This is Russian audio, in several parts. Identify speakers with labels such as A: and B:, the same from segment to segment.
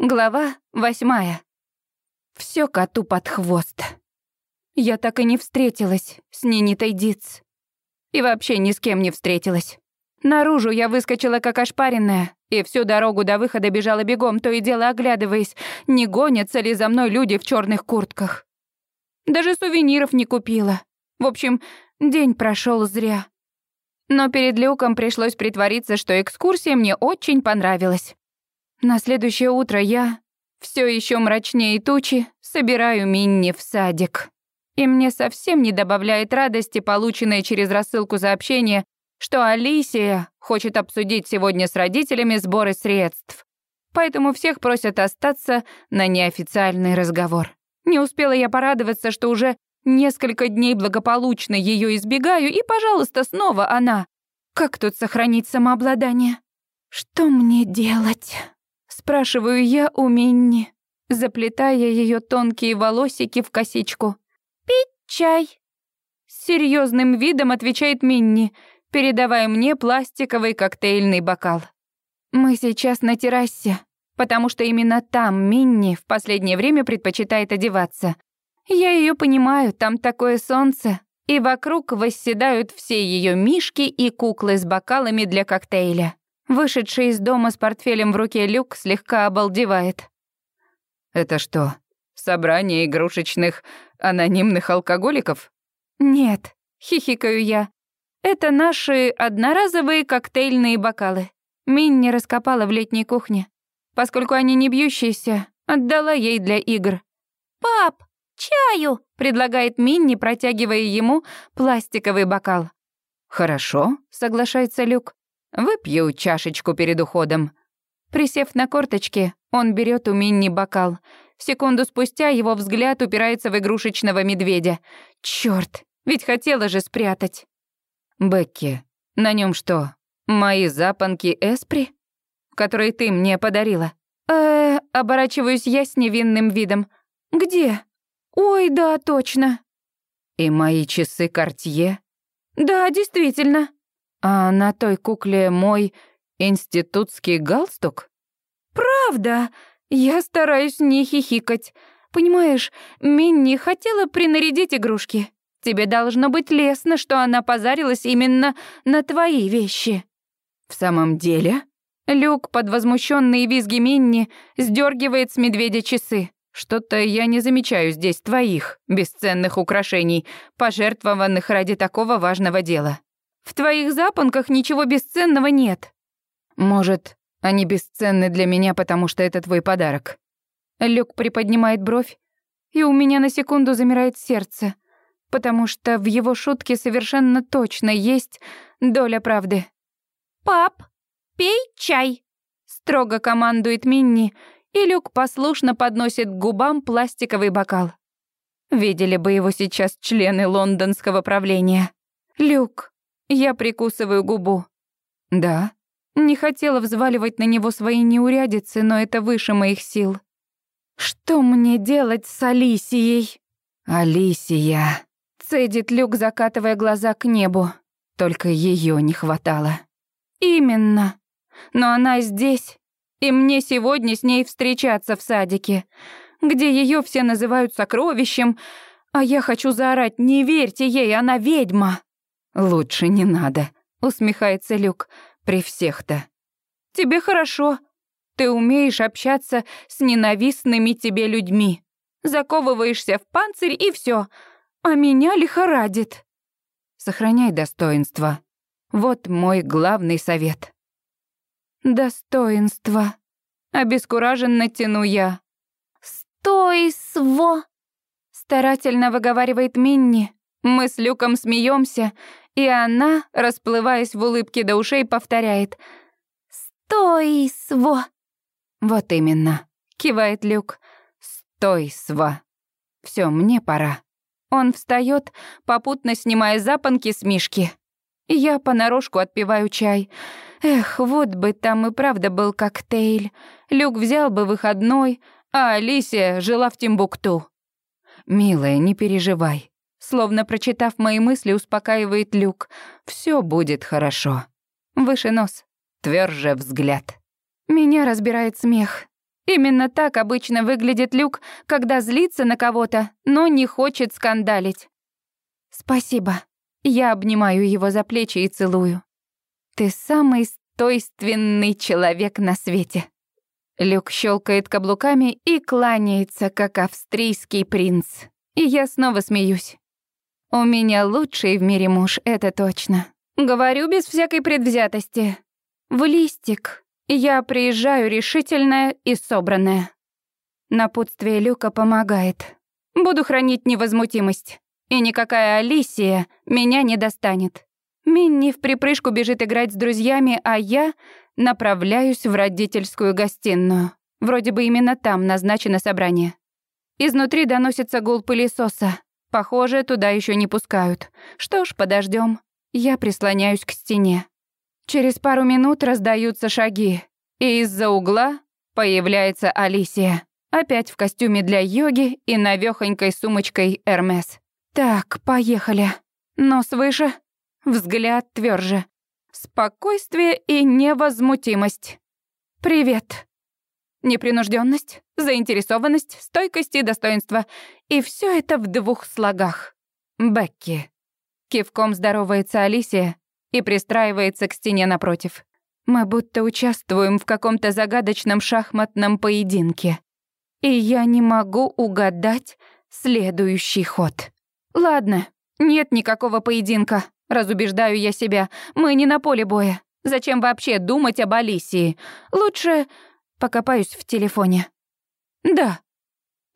A: Глава восьмая. Всё коту под хвост. Я так и не встретилась с Нинитой Диц. И вообще ни с кем не встретилась. Наружу я выскочила как ошпаренная, и всю дорогу до выхода бежала бегом, то и дело оглядываясь, не гонятся ли за мной люди в чёрных куртках. Даже сувениров не купила. В общем, день прошёл зря. Но перед люком пришлось притвориться, что экскурсия мне очень понравилась. На следующее утро я, все еще мрачнее тучи, собираю Минни в садик. И мне совсем не добавляет радости, полученной через рассылку сообщения, что Алисия хочет обсудить сегодня с родителями сборы средств. Поэтому всех просят остаться на неофициальный разговор. Не успела я порадоваться, что уже несколько дней благополучно ее избегаю, и, пожалуйста, снова она. Как тут сохранить самообладание? Что мне делать? Спрашиваю я у Минни, заплетая ее тонкие волосики в косичку. «Пить чай!» С серьезным видом отвечает Минни, передавая мне пластиковый коктейльный бокал. «Мы сейчас на террасе, потому что именно там Минни в последнее время предпочитает одеваться. Я ее понимаю, там такое солнце, и вокруг восседают все ее мишки и куклы с бокалами для коктейля. Вышедший из дома с портфелем в руке Люк слегка обалдевает.
B: «Это что, собрание игрушечных анонимных алкоголиков?»
A: «Нет», — хихикаю я. «Это наши одноразовые коктейльные бокалы. Минни раскопала в летней кухне. Поскольку они не бьющиеся, отдала ей для игр». «Пап, чаю!» — предлагает Минни, протягивая ему пластиковый бокал.
B: «Хорошо», — соглашается Люк. Выпью чашечку перед уходом».
A: Присев на корточки, он берет у Минни бокал. Секунду спустя его взгляд упирается в игрушечного медведя. Черт, ведь хотела же спрятать.
B: «Бекки, на нем что, мои запонки Эспри, которые ты мне подарила?»
A: э оборачиваюсь я с невинным видом. «Где? Ой, да, точно».
B: «И мои часы Кортье?»
A: «Да, действительно».
B: А на той кукле мой институтский галстук?
A: Правда? Я стараюсь не хихикать. Понимаешь, Минни хотела принарядить игрушки. Тебе должно быть лестно, что она позарилась именно на твои вещи.
B: В самом деле?
A: Люк под возмущенные визги Минни сдергивает с медведя часы.
B: Что-то я не замечаю здесь твоих бесценных украшений, пожертвованных ради такого важного дела.
A: В твоих запонках ничего бесценного нет.
B: Может, они бесценны для меня, потому что это твой подарок.
A: Люк приподнимает бровь, и у меня на секунду замирает сердце, потому что в его шутке совершенно точно есть доля правды. «Пап, пей чай!» — строго командует Минни, и Люк послушно подносит к губам пластиковый бокал. Видели бы его сейчас члены лондонского правления. «Люк, я прикусываю губу.
B: Да.
A: Не хотела взваливать на него свои неурядицы, но это выше моих сил. Что мне делать с Алисией?
B: Алисия.
A: Цедит Люк, закатывая глаза к небу.
B: Только ее не хватало.
A: Именно. Но она здесь, и мне сегодня с ней встречаться в садике, где ее все называют сокровищем, а я хочу заорать «Не верьте ей, она ведьма!»
B: «Лучше не надо», — усмехается Люк, — «при всех-то».
A: «Тебе хорошо. Ты умеешь общаться с ненавистными тебе людьми. Заковываешься в панцирь и все, а меня лихорадит».
B: «Сохраняй достоинство. Вот мой главный совет».
A: «Достоинство», — обескураженно тяну я. «Стойство», — старательно выговаривает Минни. Мы с Люком смеемся, и она, расплываясь в улыбке до ушей, повторяет «Стой, сво!»
B: «Вот именно», — кивает Люк. «Стой, сва! Все, мне пора».
A: Он встает, попутно снимая запонки с Мишки. Я понарошку отпиваю чай. Эх, вот бы там и правда был коктейль. Люк взял бы выходной, а Алисия жила в Тимбукту.
B: «Милая, не переживай.
A: Словно прочитав мои мысли, успокаивает Люк. Все будет хорошо. Выше нос.
B: Тверже взгляд.
A: Меня разбирает смех. Именно так обычно выглядит Люк, когда злится на кого-то, но не хочет скандалить. «Спасибо». Я обнимаю его за плечи и целую. «Ты самый стойственный человек на свете». Люк щелкает каблуками и кланяется, как австрийский принц. И я снова смеюсь. У меня лучший в мире муж, это точно. Говорю без всякой предвзятости. В листик. Я приезжаю решительная и собранная. Напутствие Люка помогает. Буду хранить невозмутимость. И никакая Алисия меня не достанет. Минни в припрыжку бежит играть с друзьями, а я направляюсь в родительскую гостиную. Вроде бы именно там назначено собрание. Изнутри доносится гул пылесоса. Похоже, туда еще не пускают. Что ж, подождем. Я прислоняюсь к стене. Через пару минут раздаются шаги, и из-за угла появляется Алисия. Опять в костюме для йоги и навёхонькой сумочкой Эрмес. Так, поехали. Нос выше, взгляд тверже. Спокойствие и невозмутимость. Привет. Непринужденность, заинтересованность, стойкость и достоинство. И все это в двух слогах. Бекки. Кивком здоровается Алисия и пристраивается к стене напротив. Мы будто участвуем в каком-то загадочном шахматном поединке. И я не могу угадать следующий ход. Ладно, нет никакого поединка, разубеждаю я себя. Мы не на поле боя. Зачем вообще думать об Алисии? Лучше покопаюсь в телефоне. Да.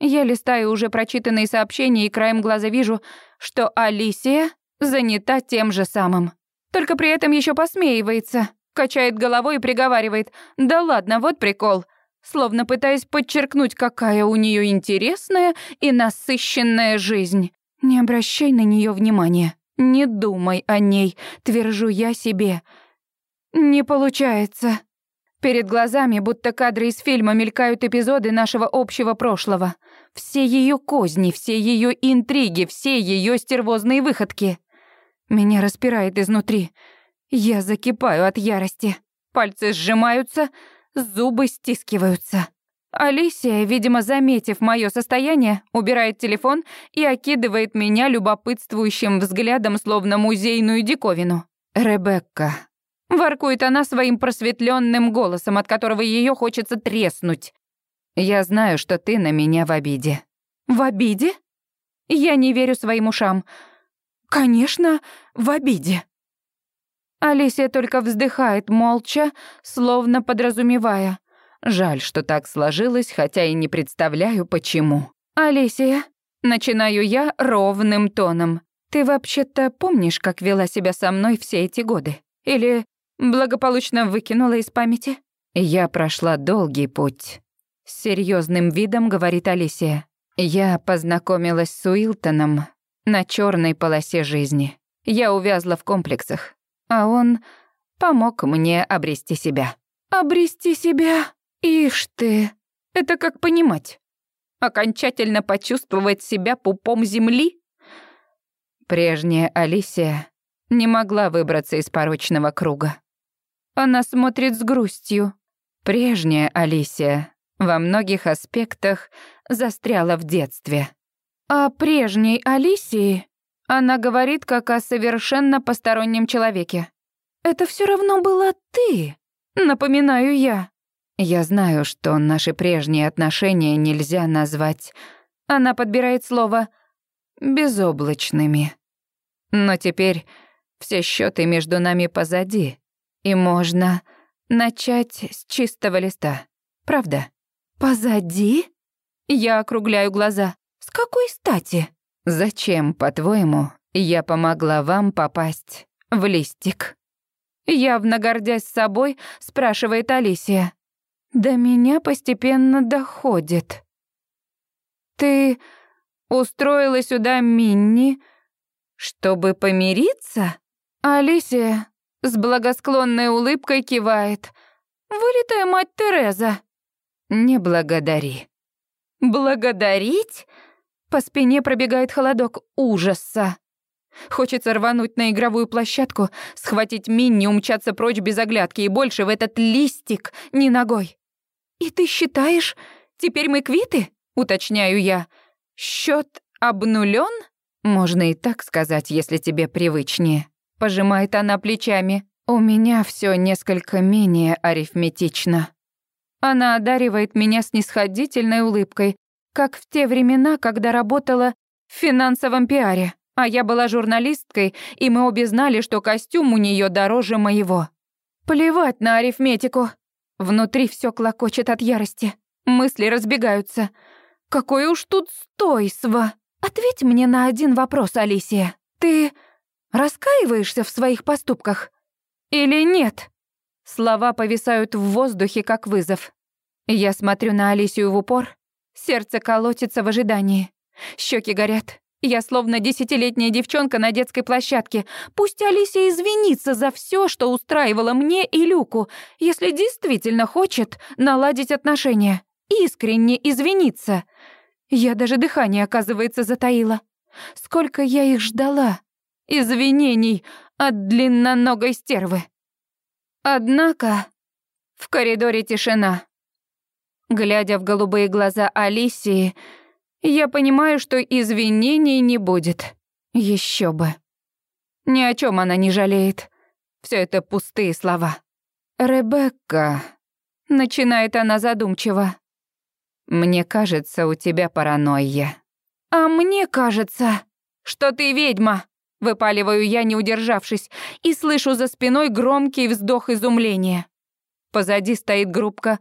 A: Я листаю уже прочитанные сообщения и краем глаза вижу, что Алисия занята тем же самым. Только при этом еще посмеивается, качает головой и приговаривает «Да ладно, вот прикол», словно пытаясь подчеркнуть, какая у нее интересная и насыщенная жизнь. Не обращай на нее внимания. Не думай о ней, твержу я себе. Не получается. Перед глазами, будто кадры из фильма, мелькают эпизоды нашего общего прошлого. Все ее козни, все ее интриги, все ее стервозные выходки. Меня распирает изнутри. Я закипаю от ярости. Пальцы сжимаются, зубы стискиваются. Алисия, видимо, заметив мое состояние, убирает телефон и окидывает меня любопытствующим взглядом, словно музейную диковину. «Ребекка». Воркует она своим просветленным голосом, от которого ее хочется треснуть. «Я знаю, что ты на меня в обиде». «В обиде?» Я не верю своим ушам. «Конечно, в обиде». Алисия только вздыхает молча, словно подразумевая. Жаль, что так сложилось, хотя и не представляю, почему. «Алисия», — начинаю я ровным тоном, «ты вообще-то помнишь, как вела себя со мной все эти годы? Или благополучно выкинула из памяти?» «Я прошла долгий путь», — с серьезным видом говорит Алисия. «Я познакомилась с Уилтоном на черной полосе жизни. Я увязла в комплексах, а он помог мне обрести себя». «Обрести себя?» «Ишь ты! Это как понимать? Окончательно почувствовать себя пупом земли?» Прежняя Алисия не могла выбраться из порочного круга. Она смотрит с грустью. Прежняя Алисия во многих аспектах застряла в детстве. О прежней Алисии она говорит как о совершенно постороннем человеке. «Это все равно была ты», напоминаю я. Я знаю, что наши прежние отношения нельзя назвать... Она подбирает слово «безоблачными». Но теперь все счеты между нами позади, и можно начать с чистого листа. Правда? Позади? Я округляю глаза. С какой стати? Зачем, по-твоему, я помогла вам попасть в листик? Явно гордясь собой, спрашивает Алисия. До меня постепенно доходит. Ты устроила сюда Минни, чтобы помириться? Алисия с благосклонной улыбкой кивает. Вылитая мать Тереза. Не благодари. Благодарить? По спине пробегает холодок ужаса. Хочется рвануть на игровую площадку, схватить Минни, умчаться прочь без оглядки и больше в этот листик ни ногой. «И ты считаешь, теперь мы квиты?» — уточняю я. Счет обнулен? Можно и так сказать, если тебе привычнее. Пожимает она плечами. У меня все несколько менее арифметично. Она одаривает меня снисходительной улыбкой, как в те времена, когда работала в финансовом пиаре, а я была журналисткой, и мы обе знали, что костюм у нее дороже моего. Плевать на арифметику. Внутри все клокочет от ярости. Мысли разбегаются. Какое уж тут стойство. Ответь мне на один вопрос, Алисия. Ты раскаиваешься в своих поступках? Или нет? Слова повисают в воздухе, как вызов. Я смотрю на Алисию в упор. Сердце колотится в ожидании. Щеки горят. Я словно десятилетняя девчонка на детской площадке. Пусть Алисия извинится за все, что устраивала мне и Люку, если действительно хочет наладить отношения. Искренне извиниться. Я даже дыхание, оказывается, затаила. Сколько я их ждала. Извинений от длинноногой стервы. Однако в коридоре тишина. Глядя в голубые глаза Алисии, я понимаю, что извинений не будет. Еще бы. Ни о чем она не жалеет. Все это пустые слова. «Ребекка», — начинает она задумчиво. «Мне кажется, у тебя паранойя». «А мне кажется, что ты ведьма», — выпаливаю я, не удержавшись, и слышу за спиной громкий вздох изумления. Позади стоит группка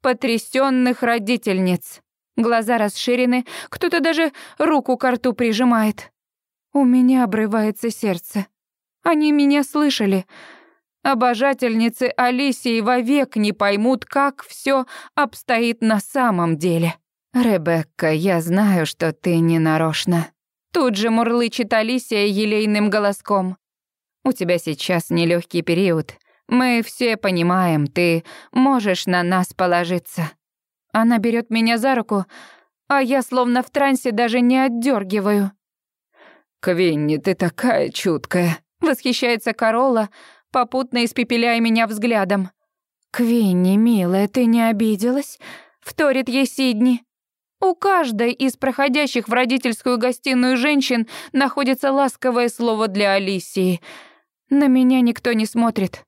A: потрясенных родительниц. Глаза расширены, кто-то даже руку к рту прижимает. У меня обрывается сердце. Они меня слышали. Обожательницы Алисии вовек не поймут, как все обстоит на самом деле. «Ребекка, я знаю, что ты не нарочно». Тут же мурлычет Алисия елейным голоском. «У тебя сейчас нелегкий период. Мы все понимаем, ты можешь на нас положиться». Она берет меня за руку, а я словно в трансе даже не отдергиваю. «Квинни, ты такая чуткая», — восхищается Корола, попутно испепеляя меня взглядом. «Квинни, милая, ты не обиделась?» — вторит ей Сидни. У каждой из проходящих в родительскую гостиную женщин находится ласковое слово для Алисии. На меня никто не смотрит,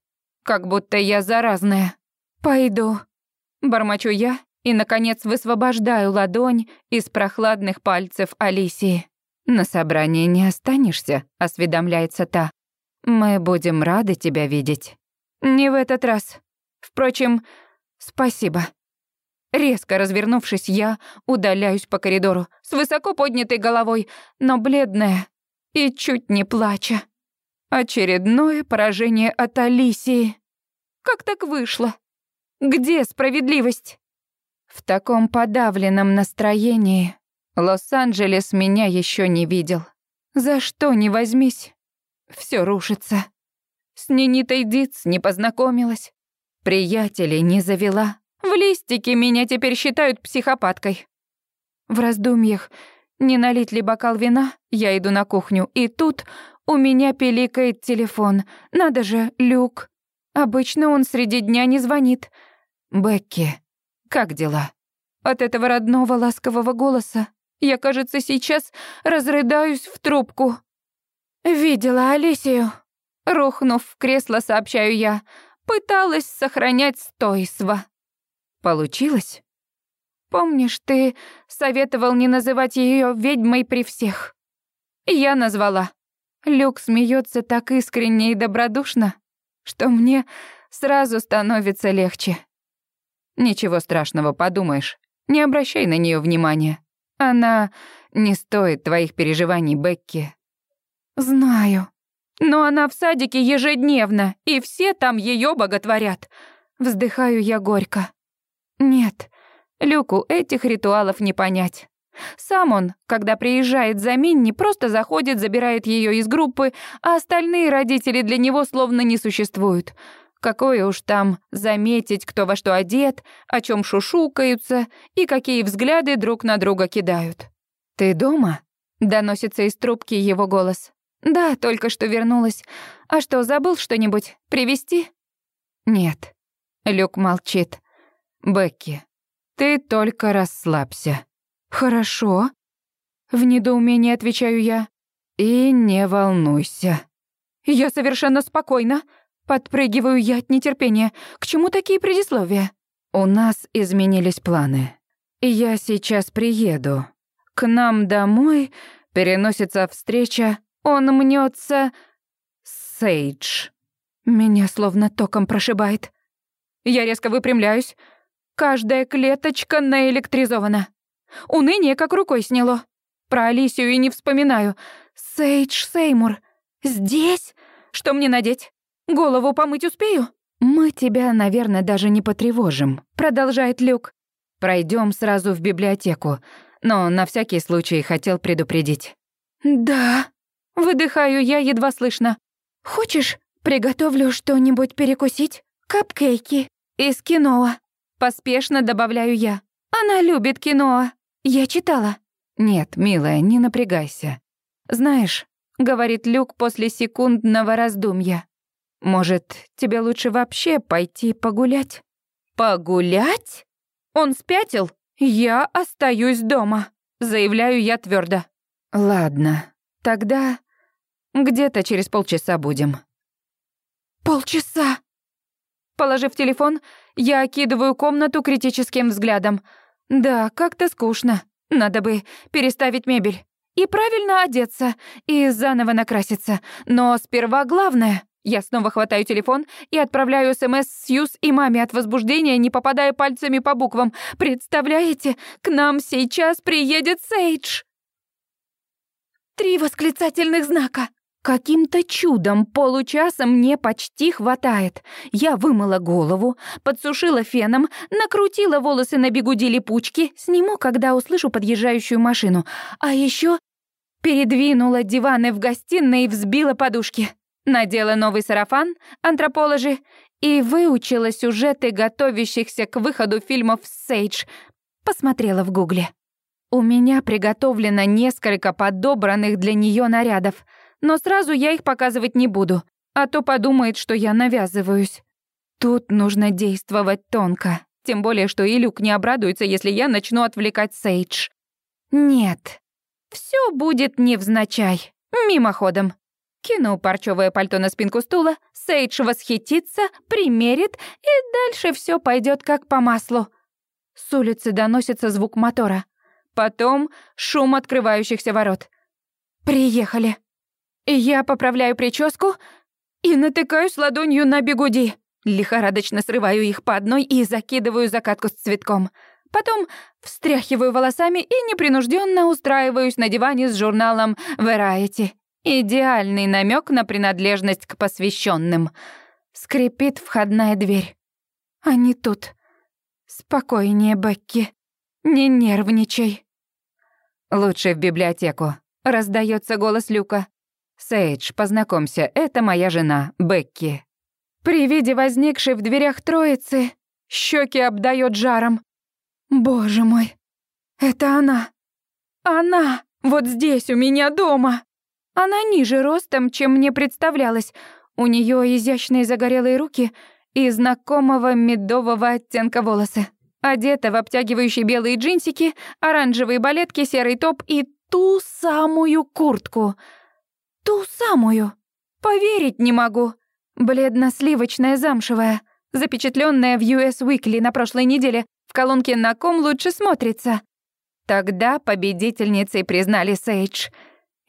A: как будто я заразная. «Пойду», — бормочу я и, наконец, высвобождаю ладонь из прохладных пальцев Алисии. «На собрании не останешься», — осведомляется та. «Мы будем рады тебя видеть». «Не в этот раз. Впрочем, спасибо». Резко развернувшись, я удаляюсь по коридору с высоко поднятой головой, но бледная и чуть не плача. Очередное поражение от Алисии. Как так вышло? Где справедливость? В таком подавленном настроении Лос-Анджелес меня еще не видел. За что не возьмись, все рушится. С Нинитой Диц не познакомилась, приятелей не завела. В листике меня теперь считают психопаткой. В раздумьях, не налить ли бокал вина, я иду на кухню, и тут у меня пиликает телефон. Надо же, Люк. Обычно он среди дня не звонит. Бекки, как дела?» От этого родного ласкового голоса я, кажется, сейчас разрыдаюсь в трубку. «Видела Алисию?» Рухнув в кресло, сообщаю я. Пыталась сохранять стойство. «Получилось?» «Помнишь, ты советовал не называть ее ведьмой при всех?» Я назвала. Люк смеется так искренне и добродушно, что мне сразу становится легче. Ничего страшного, подумаешь. Не обращай на нее внимания. Она не стоит твоих переживаний, Бекки. Знаю. Но она в садике ежедневно, и все там ее боготворят. Вздыхаю я горько. Нет, Люку этих ритуалов не понять. Сам он, когда приезжает за Минни, просто заходит, забирает ее из группы, а остальные родители для него словно не существуют. Какое уж там заметить, кто во что одет, о чем шушукаются и какие взгляды друг на друга кидают. «Ты дома?» — доносится из трубки его голос. «Да, только что вернулась. А что, забыл что-нибудь? Привезти?» «Нет». Люк молчит. «Бекки,
B: Ты только расслабься.
A: Хорошо. В недоумении отвечаю я.
B: И не волнуйся.
A: Я совершенно спокойна. Подпрыгиваю я от нетерпения. К чему такие предисловия?
B: У нас изменились планы. Я сейчас приеду. К нам домой переносится встреча. Он мнется Сейдж.
A: Меня словно током прошибает. Я резко выпрямляюсь. Каждая клеточка наэлектризована. Уныние как рукой сняло. Про Алисию и не вспоминаю. Сейдж Сеймур. Здесь? Что мне надеть? Голову помыть успею?
B: Мы тебя, наверное, даже не потревожим, продолжает Люк. Пройдем сразу в библиотеку, но на всякий случай хотел предупредить.
A: Да. Выдыхаю я едва слышно. Хочешь, приготовлю что-нибудь перекусить? Капкейки из киноа. Поспешно добавляю я. Она любит киноа. Я читала.
B: Нет, милая, не напрягайся. Знаешь, говорит Люк после секундного раздумья. Может, тебе лучше вообще пойти погулять?
A: Погулять? Он спятил? Я остаюсь дома, заявляю я твердо.
B: Ладно, тогда где-то через полчаса будем.
A: Полчаса. Положив телефон, я окидываю комнату критическим взглядом. Да, как-то скучно. Надо бы переставить мебель. И правильно одеться, и заново накраситься. Но сперва главное. Я снова хватаю телефон и отправляю СМС Сьюз и маме от возбуждения, не попадая пальцами по буквам. Представляете, к нам сейчас приедет Сейдж. Три восклицательных знака. Каким-то чудом получаса мне почти хватает. Я вымыла голову, подсушила феном, накрутила волосы на бегуди липучки, сниму, когда услышу подъезжающую машину. А еще передвинула диваны в гостиной и взбила подушки. Надела новый сарафан, антроположи, и выучила сюжеты готовящихся к выходу фильмов «Сейдж». Посмотрела в гугле. У меня приготовлено несколько подобранных для нее нарядов — но сразу я их показывать не буду, а то подумает, что я навязываюсь. Тут нужно действовать тонко, тем более, что и Люк не обрадуется, если я начну отвлекать Сейдж. Нет, все будет невзначай, мимоходом. Кину парчевое пальто на спинку стула, Сейдж восхитится, примерит, и дальше все пойдет как по маслу. С улицы доносится звук мотора. Потом шум открывающихся ворот. Приехали. Я поправляю прическу и натыкаюсь ладонью на бегуди. Лихорадочно срываю их по одной и закидываю закатку с цветком. Потом встряхиваю волосами и непринужденно устраиваюсь на диване с журналом Variety. Идеальный намек на принадлежность к посвященным. Скрипит входная дверь. Они тут. Спокойнее, Бекки. Не нервничай.
B: Лучше в библиотеку. Раздается голос Люка. «Сейдж, познакомься, это моя жена, Бекки».
A: При виде возникшей в дверях троицы щеки обдает жаром. Боже мой, это она. Она, вот здесь, у меня дома. Она ниже ростом, чем мне представлялось. У нее изящные загорелые руки и знакомого медового оттенка волосы. Одета в обтягивающие белые джинсики, оранжевые балетки, серый топ и ту самую куртку — Ту самую. Поверить не могу. Бледно-сливочная замшевая, запечатленная в US Weekly на прошлой неделе, в колонке «На ком лучше смотрится». Тогда победительницей признали Сейдж.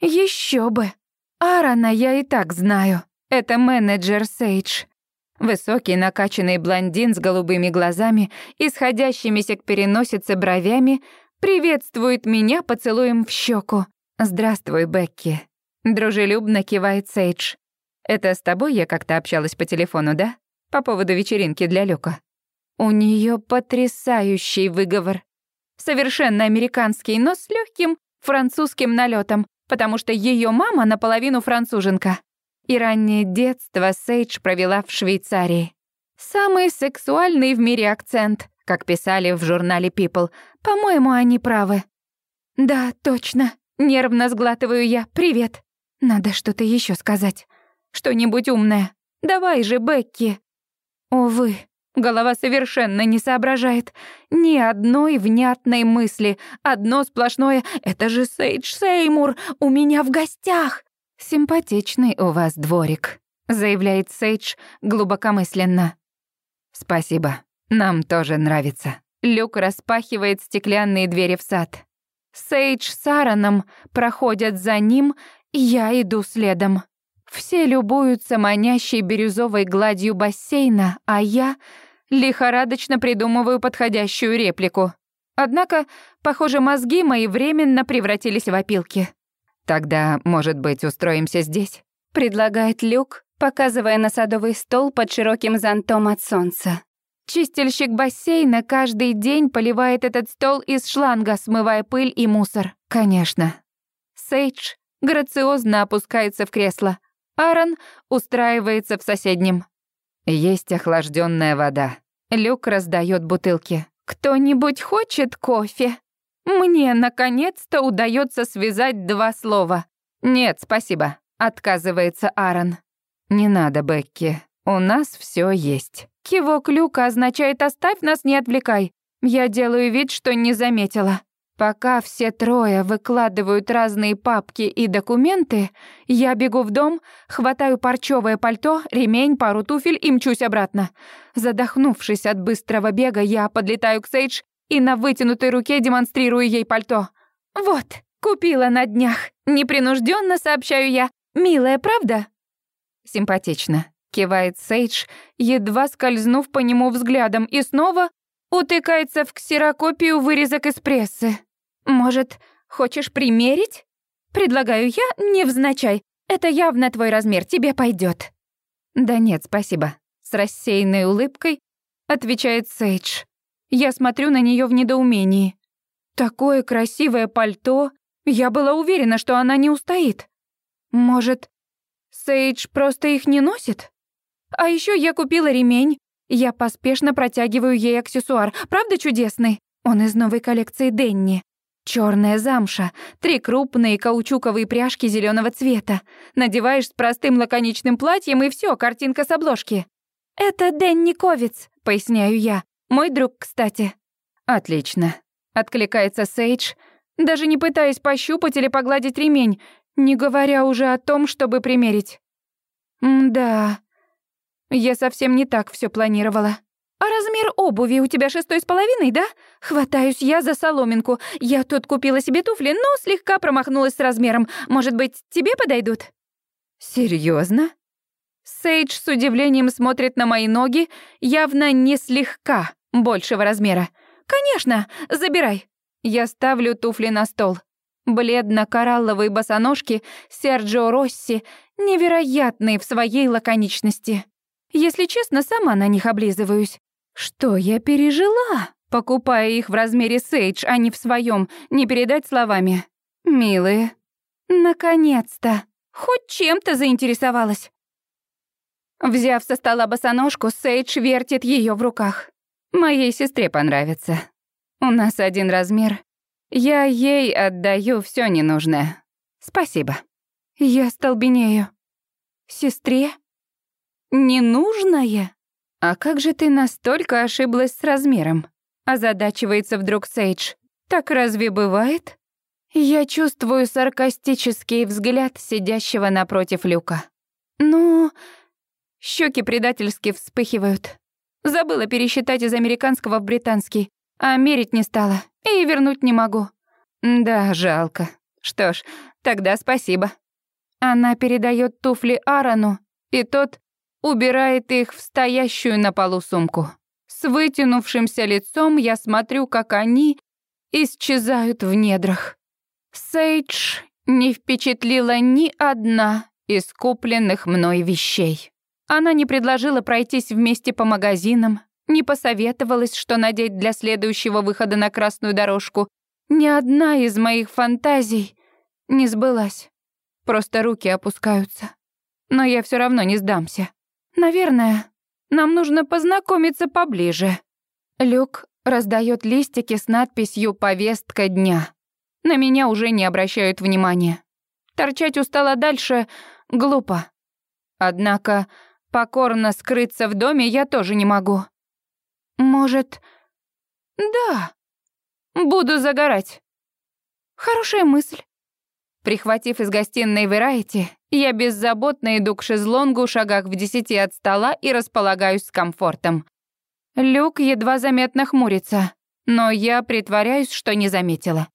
A: Еще бы. Аарона я и так знаю. Это менеджер Сейдж. Высокий накачанный блондин с голубыми глазами, исходящимися к переносице бровями, приветствует меня поцелуем в щеку. «Здравствуй, Бекки. Дружелюбно кивает Сейдж. Это с тобой я как-то общалась по телефону, да? По поводу вечеринки для Люка. У нее потрясающий выговор. Совершенно американский, но с легким французским налетом, потому что ее мама наполовину француженка. И раннее детство Сейдж провела в Швейцарии. Самый сексуальный в мире акцент, как писали в журнале People. По-моему, они правы. Да, точно. Нервно сглатываю я. Привет. Надо что-то еще сказать. Что-нибудь умное. Давай же, Бекки. Увы, Голова совершенно не соображает. Ни одной внятной мысли. Одно сплошное «Это же Сейдж Сеймур! У меня в гостях!»
B: «Симпатичный у вас дворик», — заявляет Сейдж глубокомысленно. «Спасибо. Нам тоже нравится». Люк распахивает стеклянные двери в сад. Сейдж с Аароном проходят за ним, я иду следом. Все любуются манящей бирюзовой гладью бассейна, а я лихорадочно придумываю подходящую реплику. Однако, похоже, мозги мои временно превратились в опилки. «Тогда, может быть, устроимся здесь?» — предлагает Люк, показывая на садовый стол под широким зонтом от солнца. Чистильщик бассейна каждый день поливает этот стол из шланга, смывая пыль и мусор. Конечно. Сейдж грациозно опускается в кресло. Аарон устраивается в соседнем. Есть охлажденная вода. Люк раздает бутылки. «Кто-нибудь хочет кофе?» Мне, наконец-то, удается связать два слова. «Нет, спасибо», — отказывается Аарон. «Не надо, Бекки, у нас все есть». Кивок Люка означает «оставь нас, не отвлекай». Я делаю вид, что не заметила. Пока все трое выкладывают разные папки и документы, я бегу в дом, хватаю парчевое пальто, ремень, пару туфель и мчусь обратно. Задохнувшись от быстрого бега, я подлетаю к Сейдж и на вытянутой руке демонстрирую ей пальто. «Вот, купила на днях. Непринужденно сообщаю я. Милая, правда?» «Симпатично», — кивает Сейдж, едва скользнув по нему взглядом, и снова утыкается в ксерокопию вырезок из прессы. «Может, хочешь примерить?» «Предлагаю я, невзначай. Это явно твой размер, тебе пойдет. «Да нет, спасибо», — с рассеянной улыбкой отвечает Сейдж. Я смотрю на нее в недоумении. Такое красивое пальто. Я была уверена, что она не устоит. Может, Сейдж просто их не носит? А еще я купила ремень. Я поспешно протягиваю ей аксессуар. Правда чудесный? Он из новой коллекции Денни. Черная замша, три крупные каучуковые пряжки зеленого цвета. Надеваешь с простым лаконичным платьем, и все, картинка с обложки. «Это Дэнни Ковиц», — поясняю я. Мой друг, кстати». «Отлично», — откликается Сейдж, даже не пытаясь пощупать или погладить ремень, не говоря уже о том, чтобы примерить. «Да, я совсем не так все планировала». «А размер обуви у тебя шестой с половиной, да? Хватаюсь я за соломинку. Я тут купила себе туфли, но слегка промахнулась с размером. Может быть, тебе подойдут?» Серьезно? Сейдж с удивлением смотрит на мои ноги, явно не слегка большего размера. «Конечно, забирай». Я ставлю туфли на стол. Бледно-коралловые босоножки Серджио Росси невероятные в своей лаконичности. Если честно, сама на них облизываюсь. Что я пережила, покупая их в размере Сейдж, а не в своем, не передать словами. Милые. Наконец-то. Хоть чем-то заинтересовалась. Взяв со стола босоножку, Сейдж вертит ее в руках. Моей сестре понравится. У нас один размер. Я ей отдаю все ненужное. Спасибо. Я столбенею. Сестре? Ненужное? А как же ты настолько ошиблась с размером? Озадачивается вдруг Сейдж. Так разве бывает? Я чувствую саркастический взгляд сидящего напротив Люка. Ну, Щеки предательски вспыхивают. Забыла пересчитать из американского в британский, а мерить не стала и вернуть не могу. Да, жалко. Что ж, тогда спасибо. Она передает туфли Аарону, и тот убирает их в стоящую на полу сумку. С вытянувшимся лицом я смотрю, как они исчезают в недрах. Сейдж не впечатлила ни одна из купленных мной вещей. Она не предложила пройтись вместе по магазинам, не посоветовалась, что надеть для следующего выхода на красную дорожку. Ни одна из моих фантазий не сбылась. Просто руки опускаются. Но я все равно не сдамся. Наверное, нам нужно познакомиться поближе. Люк раздает листики с надписью «Повестка дня». На меня уже не обращают внимания. Торчать устала дальше глупо. Однако Покорно скрыться в доме я тоже не могу.
A: Может, да, буду загорать. Хорошая мысль. Прихватив из гостиной Верайти, я беззаботно иду к шезлонгу шагах в десяти от стола и располагаюсь с комфортом. Люк едва заметно хмурится, но я притворяюсь, что не заметила.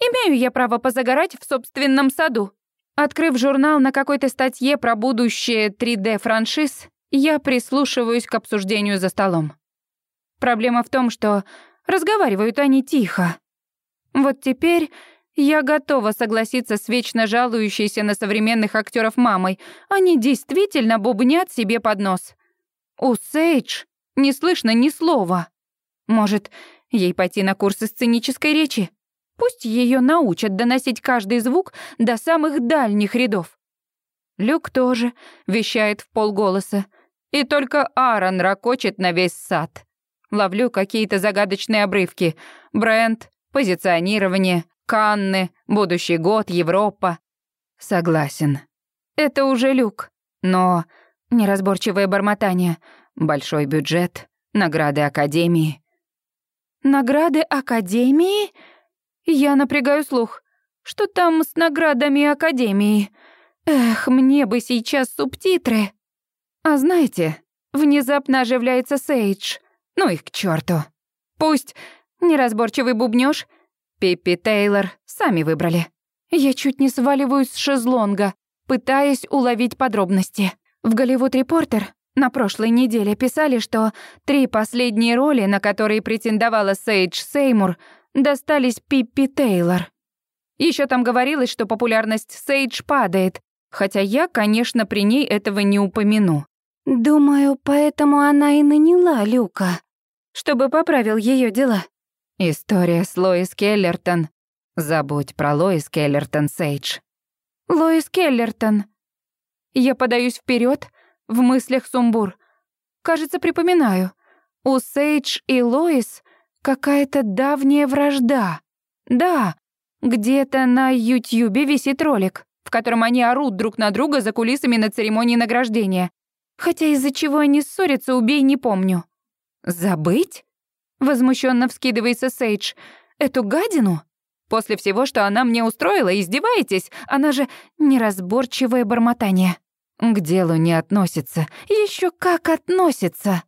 A: Имею я право позагорать в собственном саду. Открыв журнал на какой-то статье про будущее 3D-франшиз, я прислушиваюсь к обсуждению за столом. Проблема в том, что разговаривают они тихо. Вот теперь я готова согласиться с вечно жалующейся на современных актеров мамой. Они действительно бубнят себе под нос. У Сейдж не слышно ни слова. Может, ей пойти на курсы сценической речи? Пусть ее научат доносить каждый звук до самых дальних рядов. Люк тоже вещает в полголоса, и только Аарон ракочет на весь сад. Ловлю какие-то загадочные обрывки. Бренд, позиционирование, Канны, будущий год, Европа. Согласен. Это уже Люк. Но неразборчивое бормотание, большой бюджет, награды Академии. Награды Академии? Я напрягаю слух. Что там с наградами Академии? Эх, мне бы сейчас субтитры. А знаете, внезапно оживляется Сейдж. Ну их к черту. Пусть неразборчивый бубнёж, Пиппи Тейлор сами выбрали. Я чуть не сваливаюсь с шезлонга, пытаясь уловить подробности. В «Голливуд Репортер» на прошлой неделе писали, что три последние роли, на которые претендовала Сейдж Сеймур, достались Пиппи Тейлор. Еще там говорилось, что популярность Сейдж падает, хотя я, конечно, при ней этого не упомяну. Думаю, поэтому она и наняла Люка, чтобы поправил ее дела. История с Лоис Келлертон. Забудь про Лоис Келлертон, Сейдж. Лоис Келлертон. Я подаюсь вперед, в мыслях сумбур. Кажется, припоминаю. У Сейдж и Лоис какая-то давняя вражда. Да, где-то на Ютьюбе висит ролик, в котором они орут друг на друга за кулисами на церемонии награждения. Хотя из-за чего они ссорятся, убей, не помню. Забыть? Возмущенно вскидывается Сейдж. Эту гадину? После всего, что она мне устроила, издеваетесь? Она же неразборчивое бормотание. К делу не относится. Еще как относится.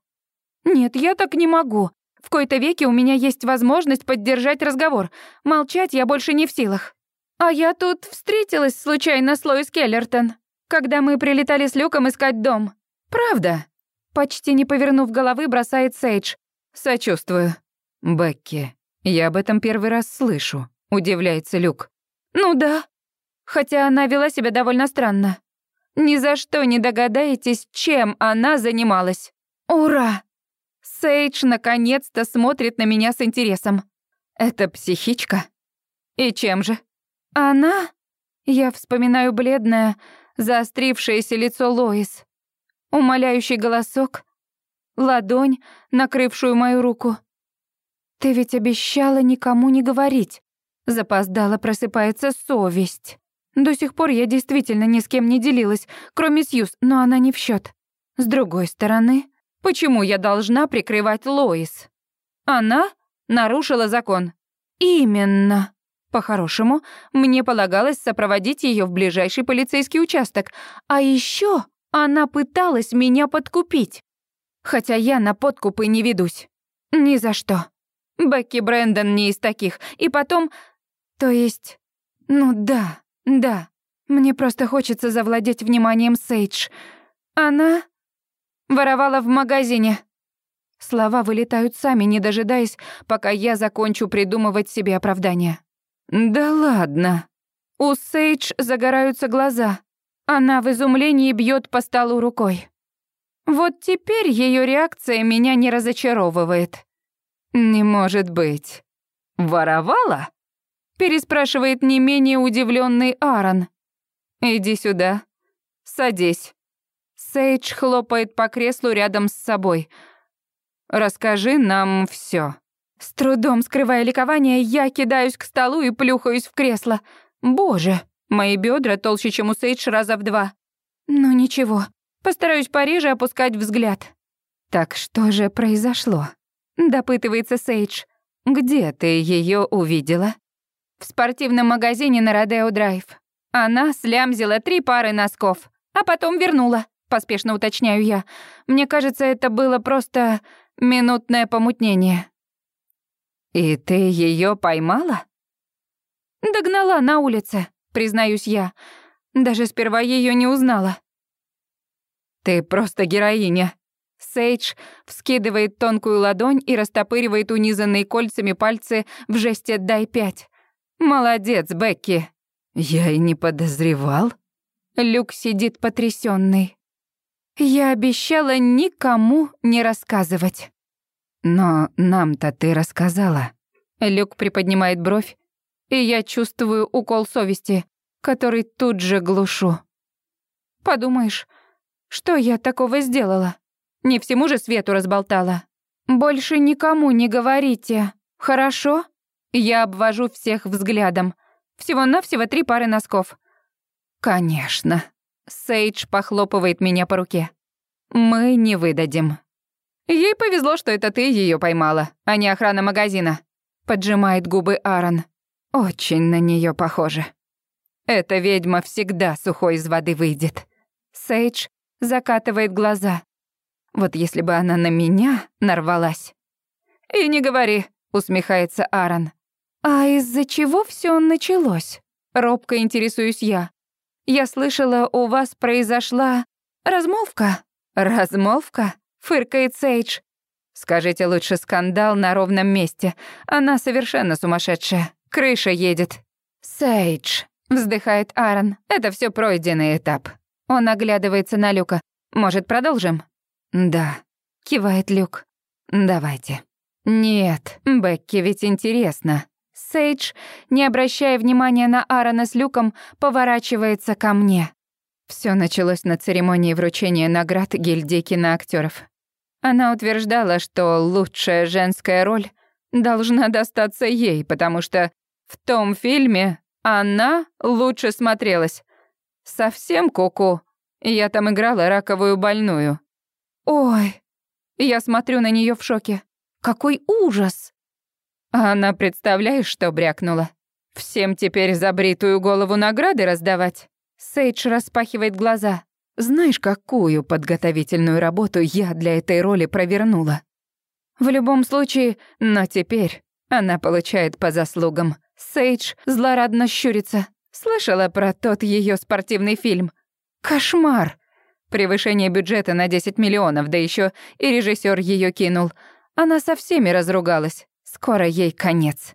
A: Нет, я так не могу. В кои-то веке у меня есть возможность поддержать разговор. Молчать я больше не в силах. А я тут встретилась случайно с Лоис Келлертон, когда мы прилетали с Люком искать дом. Правда? Почти не повернув головы, бросает Сейдж. Сочувствую. Бекки, я об этом первый раз слышу, удивляется Люк. Ну да. Хотя она вела себя довольно странно. Ни за что не догадаетесь, чем она занималась. Ура! Сейдж наконец-то смотрит на меня с интересом. Это психичка? И чем же? Она? Я вспоминаю бледное, заострившееся лицо Лоис. Умоляющий голосок, ладонь, накрывшую мою руку. Ты ведь обещала никому не говорить. Запоздала просыпается совесть. До сих пор я действительно ни с кем не делилась, кроме Сьюз, но она не в счет. С другой стороны, Почему я должна прикрывать Лоис? Она нарушила закон. Именно. По-хорошему, мне полагалось сопроводить ее в ближайший полицейский участок. А еще она пыталась меня подкупить. Хотя я на подкупы не ведусь. Ни за что. Бекки Брэндон не из таких. И потом... То есть... Ну да, да. Мне просто хочется завладеть вниманием Сейдж. Она Воровала в магазине. Слова вылетают сами, не дожидаясь, пока я закончу придумывать себе оправдание. Да ладно. У Сейдж загораются глаза. Она в изумлении бьет по столу рукой. Вот теперь ее реакция меня не разочаровывает. Не может быть. Воровала? Переспрашивает не менее удивленный Аарон. Иди сюда. Садись. Сейдж хлопает по креслу рядом с собой. «Расскажи нам все. С трудом скрывая ликование, я кидаюсь к столу и плюхаюсь в кресло. Боже, мои бедра толще, чем у Сейдж раза в два. Ну ничего, постараюсь пореже опускать взгляд. Так что же произошло? допытывается Сейдж. «Где ты ее увидела?» «В спортивном магазине на Родео Драйв. Она слямзила три пары носков, а потом вернула», — поспешно уточняю я. «Мне кажется, это было просто минутное помутнение».
B: «И ты ее поймала?»
A: «Догнала на улице», — признаюсь я. Даже сперва ее не узнала.
B: «Ты просто героиня»,
A: Сейдж вскидывает тонкую ладонь и растопыривает унизанные кольцами пальцы в жесте «дай пять». «Молодец, Бекки!»
B: «Я и не подозревал».
A: Люк сидит потрясённый. «Я обещала никому не рассказывать».
B: «Но нам-то ты рассказала».
A: Люк приподнимает бровь, и я чувствую укол совести, который тут же глушу. «Подумаешь, что я такого сделала?» Не всему же свету разболтала. Больше никому не говорите, хорошо? Я обвожу всех взглядом. Всего-навсего три пары носков. Конечно. Сейдж похлопывает меня по руке. Мы не выдадим. Ей повезло, что это ты ее поймала, а не охрана магазина. Поджимает губы Аарон. Очень на нее похоже. Эта ведьма всегда сухой из воды выйдет. Сейдж закатывает глаза. Вот если бы она на меня нарвалась. «И не говори», — усмехается Аарон. «А из-за чего все началось?» Робко интересуюсь я. «Я слышала, у вас произошла размолвка». «Размолвка?» — фыркает Сейдж. «Скажите лучше скандал на ровном месте. Она совершенно сумасшедшая. Крыша едет». «Сейдж», — вздыхает Аарон. «Это все пройденный этап». Он оглядывается на Люка. «Может, продолжим?» «Да», — кивает Люк. «Давайте». «Нет, Бекки ведь интересно». Сейдж, не обращая внимания на Аарона с Люком, поворачивается ко мне. Все началось на церемонии вручения наград гильдии киноактеров. Она утверждала, что лучшая женская роль должна достаться ей, потому что в том фильме она лучше смотрелась. Совсем куку. -ку. Я там играла раковую больную. «Ой!» Я смотрю на нее в шоке. «Какой ужас!» А она, представляешь, что брякнула? Всем теперь за бритую голову награды раздавать? Сейдж распахивает глаза. Знаешь, какую подготовительную работу я для этой роли провернула? В любом случае, но теперь она получает по заслугам. Сейдж злорадно щурится. Слышала про тот ее спортивный фильм? Кошмар! Превышение бюджета на 10 миллионов, да еще и режиссер ее кинул. Она со всеми разругалась. Скоро ей конец.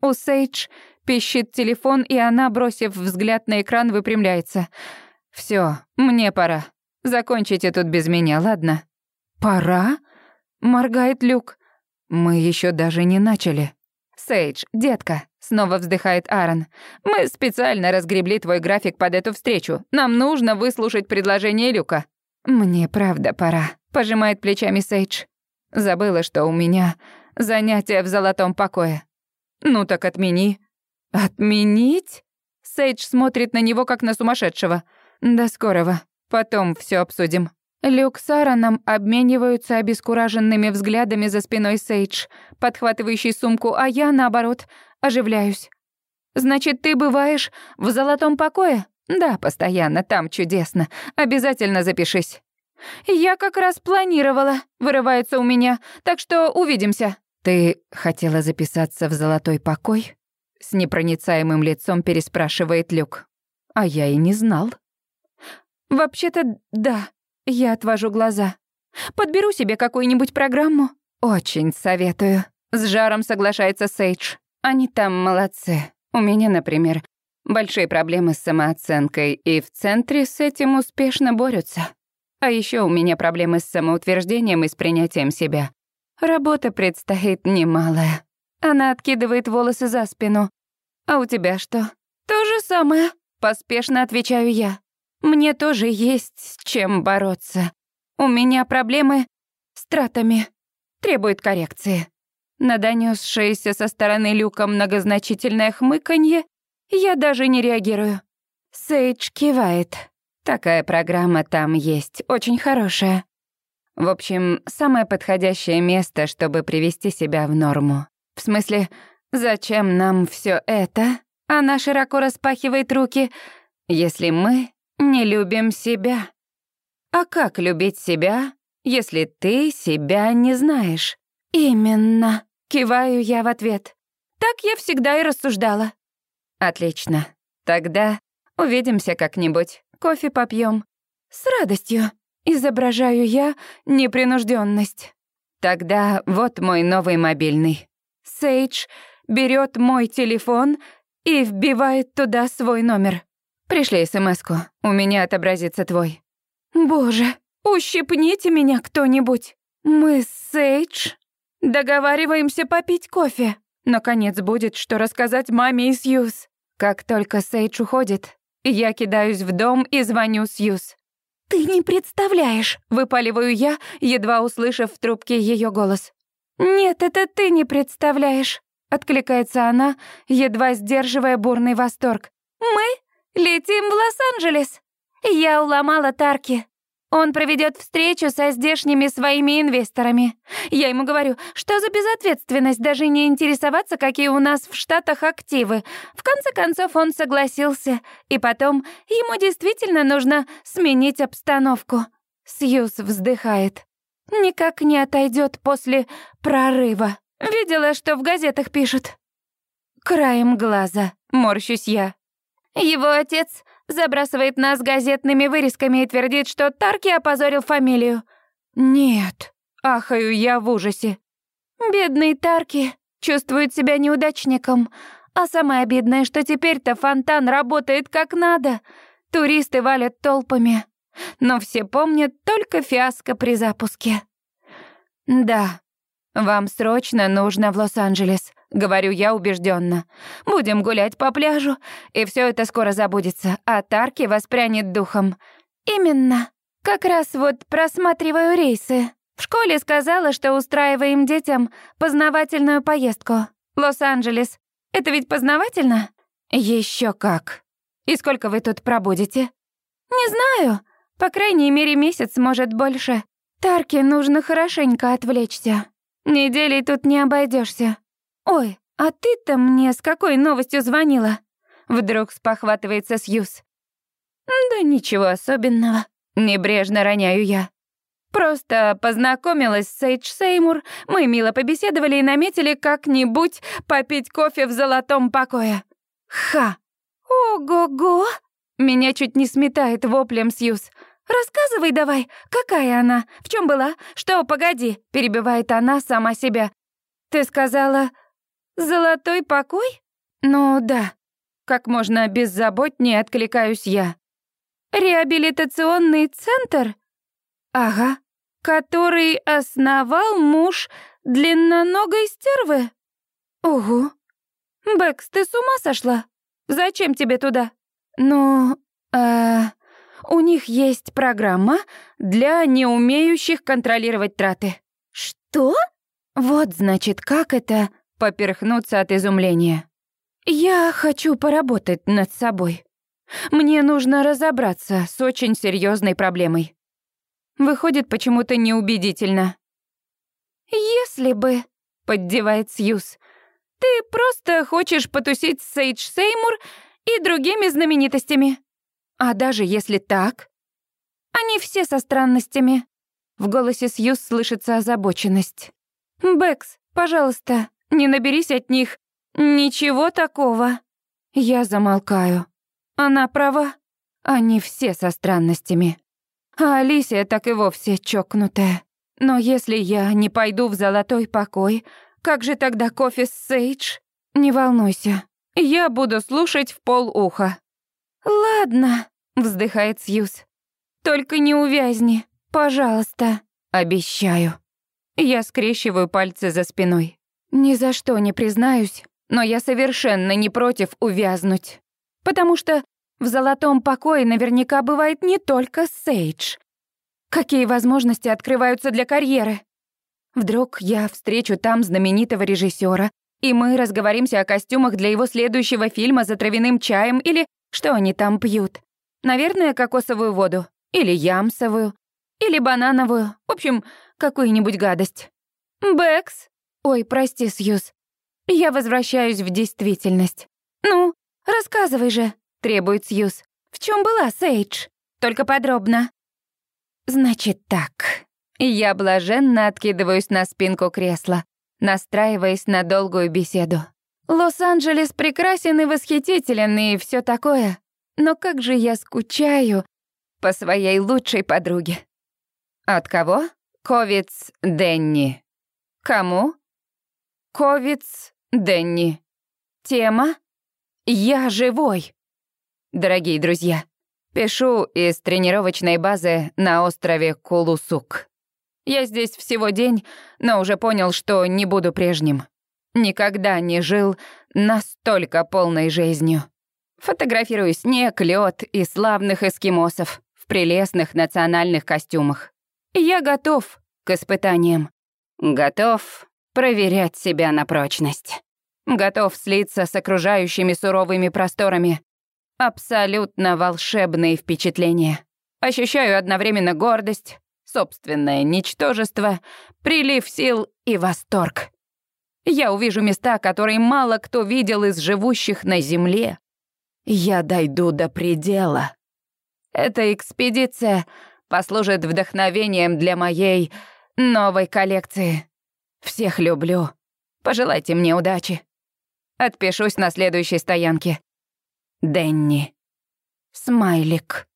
A: У Сейдж пищит телефон, и она, бросив взгляд на экран, выпрямляется. Все, мне пора. Закончите тут без меня, ладно?» «Пора?» — моргает Люк. «Мы еще даже не начали». «Сейдж, детка», — снова вздыхает Аарон, «мы специально разгребли твой график под эту встречу. Нам нужно выслушать предложение Люка». «Мне правда пора», — пожимает плечами Сейдж. «Забыла, что у меня занятие в золотом покое». «Ну так отмени». «Отменить?» Сейдж смотрит на него, как на сумасшедшего. «До скорого. Потом все обсудим». Люк с Аароном обмениваются обескураженными взглядами за спиной Сейдж, подхватывающий сумку, а я, наоборот, оживляюсь. «Значит, ты бываешь в золотом покое?» «Да, постоянно, там чудесно. Обязательно запишись». «Я как раз планировала», — вырывается у меня, «так что увидимся». «Ты хотела записаться в золотой покой?» С непроницаемым лицом переспрашивает Люк. «А я и не знал». «Вообще-то, да», я отвожу глаза. Подберу себе какую-нибудь программу. Очень советую. С жаром соглашается Сейдж. Они там молодцы. У меня, например, большие проблемы с самооценкой, и в центре с этим успешно борются. А еще у меня проблемы с самоутверждением и с принятием себя. Работа предстоит немалая. Она откидывает волосы за спину. А у тебя что? То же самое, поспешно отвечаю я. Мне тоже есть с чем бороться. У меня проблемы с тратами. Требует коррекции. На донёсшееся со стороны люка многозначительное хмыканье я даже не реагирую. Сейдж кивает. Такая программа там есть, очень хорошая.
B: В общем, самое подходящее место, чтобы привести себя в норму. В смысле, зачем нам все это? Она широко распахивает руки, если мы не любим себя. А как любить себя, если ты себя не знаешь? Именно. Киваю я в ответ. Так я всегда и рассуждала. Отлично. Тогда увидимся как-нибудь. Кофе попьем. С радостью. Изображаю я непринужденность. Тогда вот мой новый мобильный. Сейдж берет мой телефон и вбивает туда свой номер. Пришли смс-ку, у меня отобразится твой. Боже, ущипните меня кто-нибудь. Мы с Сейдж договариваемся попить кофе. Наконец будет, что рассказать маме и Сьюз. Как только Сейдж уходит, я кидаюсь в дом и звоню Сьюз. «Ты не представляешь!» — выпаливаю я, едва услышав в трубке ее голос. «Нет, это ты не представляешь!» — откликается она, едва сдерживая бурный восторг. «Мы летим в Лос-Анджелес! Я уломала Тарки. Он проведет встречу со здешними своими инвесторами. Я ему говорю, что за безответственность даже не интересоваться, какие у нас в Штатах активы. В конце концов он согласился. И потом, ему действительно нужно сменить обстановку. Сьюз вздыхает. Никак не отойдет после прорыва. Видела, что в газетах пишут. Краем глаза, морщусь я. Его отец забрасывает нас газетными вырезками и твердит, что Тарки опозорил фамилию. Нет, ахаю я в ужасе. Бедный Тарки чувствует себя неудачником, а самое обидное, что теперь-то фонтан работает как надо. Туристы валят толпами, но все помнят только фиаско при запуске. Да, вам срочно нужно в Лос-Анджелес. — говорю я убежденно. «Будем гулять по пляжу, и все это скоро забудется, а Тарки воспрянет духом». «Именно. Как раз вот просматриваю рейсы. В школе сказала, что устраиваем детям познавательную поездку. Лос-Анджелес. Это ведь познавательно?» Еще как. И сколько вы тут пробудете?» «Не знаю. По крайней мере, месяц, может, больше. Тарке нужно хорошенько отвлечься. Неделей тут не обойдешься. «Ой, а ты-то мне с какой новостью звонила?» Вдруг спохватывается Сьюз. «Да ничего особенного», — небрежно роняю я. Просто познакомилась с Эйдж Сеймур, мы мило побеседовали и наметили как-нибудь попить кофе в золотом покое. Ха! Ого-го! Меня чуть не сметает воплем Сьюз. «Рассказывай давай, какая она? В чем была? Что, погоди?» — перебивает она сама себя. «Ты сказала, «Золотой покой?» «Ну да». Как можно беззаботнее откликаюсь я. «Реабилитационный центр?» «Ага. Который основал муж длинноногой стервы?» «Угу. Бэкс, ты с ума сошла? Зачем тебе туда?» «Ну, э, у них есть программа для неумеющих контролировать траты». «Что?» «Вот, значит, как это поперхнуться от изумления. «Я хочу поработать над собой. Мне нужно разобраться с очень серьезной проблемой». Выходит почему-то неубедительно. «Если бы», — поддевает Сьюз, «ты просто хочешь потусить с Сейдж Сеймур и другими знаменитостями. А даже если так, они все со странностями». В голосе Сьюз слышится озабоченность. «Бэкс, пожалуйста, не наберись от них ничего такого. Я замолкаю. Она права. Они все со странностями. А Алисия так и вовсе чокнутая. Но если я не пойду в золотой покой, как же тогда кофе с Сейдж? Не волнуйся, я буду слушать в полуха. «Ладно», — вздыхает Сьюз. «Только не увязни, пожалуйста, обещаю». Я скрещиваю пальцы за спиной. Ни за что не признаюсь, но я совершенно не против увязнуть. Потому что в золотом покое наверняка бывает не только Сейдж. Какие возможности открываются для карьеры? Вдруг я встречу там знаменитого режиссера, и мы разговоримся о костюмах для его следующего фильма за травяным чаем или что они там пьют. Наверное, кокосовую воду или ямсовую.
A: Или банановую. В общем, какую-нибудь гадость. Бэкс. Ой, прости, Сьюз. Я возвращаюсь в действительность. Ну, рассказывай же, требует Сьюз. В чем была Сейдж? Только подробно. Значит так. Я блаженно откидываюсь на спинку кресла, настраиваясь на долгую беседу. Лос-Анджелес прекрасен и восхитителен, и все такое. Но как же я скучаю по своей лучшей подруге. От кого? Ковиц Денни. Кому? Ковиц Денни. Тема? Я живой. Дорогие друзья, пишу из тренировочной базы на острове Кулусук. Я здесь всего день, но уже понял, что не буду прежним. Никогда не жил настолько полной жизнью. Фотографирую снег, лед и славных эскимосов в прелестных национальных костюмах. Я готов к испытаниям. Готов проверять себя на прочность. Готов слиться с окружающими суровыми просторами. Абсолютно волшебные впечатления. Ощущаю одновременно гордость, собственное ничтожество, прилив сил и восторг. Я увижу места, которые мало кто видел из живущих на Земле. Я дойду до предела. Эта экспедиция послужит вдохновением для моей новой коллекции. Всех люблю. Пожелайте мне удачи. Отпишусь на следующей стоянке. Денни. Смайлик.